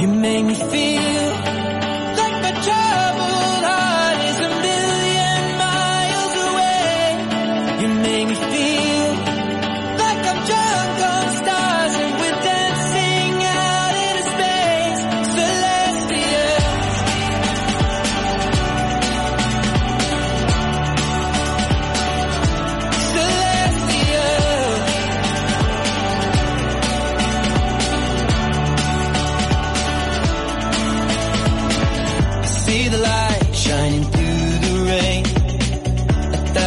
You make me feel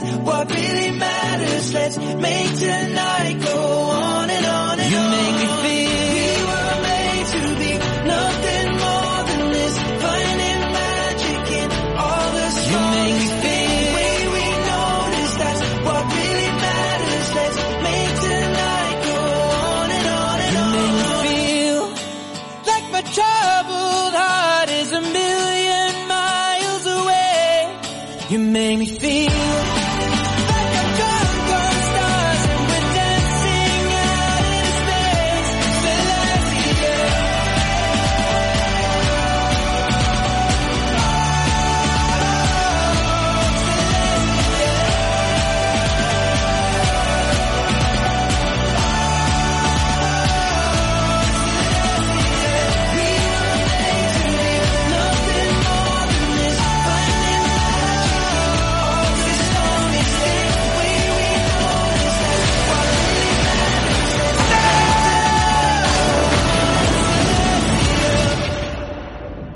that's what really matters. Let's make tonight go on and on and you on. You make me feel. We were made to be nothing more than this. Finding magic in all the smallest You make me feel. The way we notice that's what really matters. Let's make tonight go on and on and on. You make me feel like my troubled heart is a million miles away. You make me feel